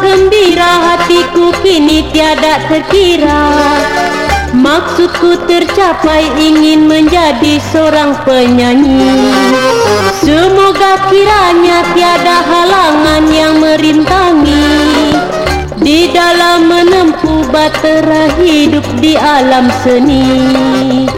gembira hatiku kini tiada terkira Maksudku tercapai ingin menjadi seorang penyanyi. Semoga kiranya tiada halangan yang merintangi. Di dalam menempuh batera hidup di alam seni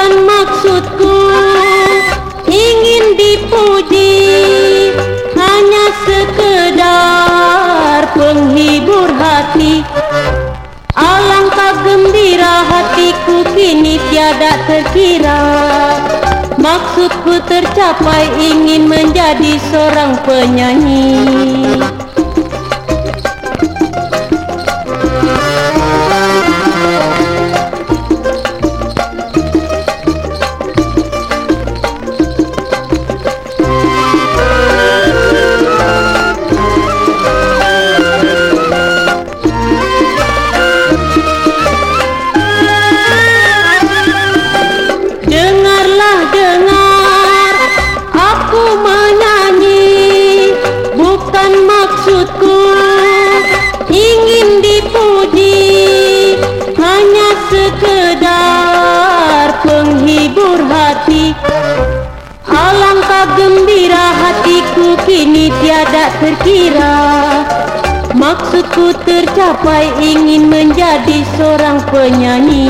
maksudku ingin dipuji hanya sekedar penghibur hati. Alangkah gembira hatiku kini tiada terkira. Maksudku tercapai ingin menjadi seorang penyanyi gembira hatiku kini tiada terkira. Maksudku tercapai ingin menjadi seorang penyanyi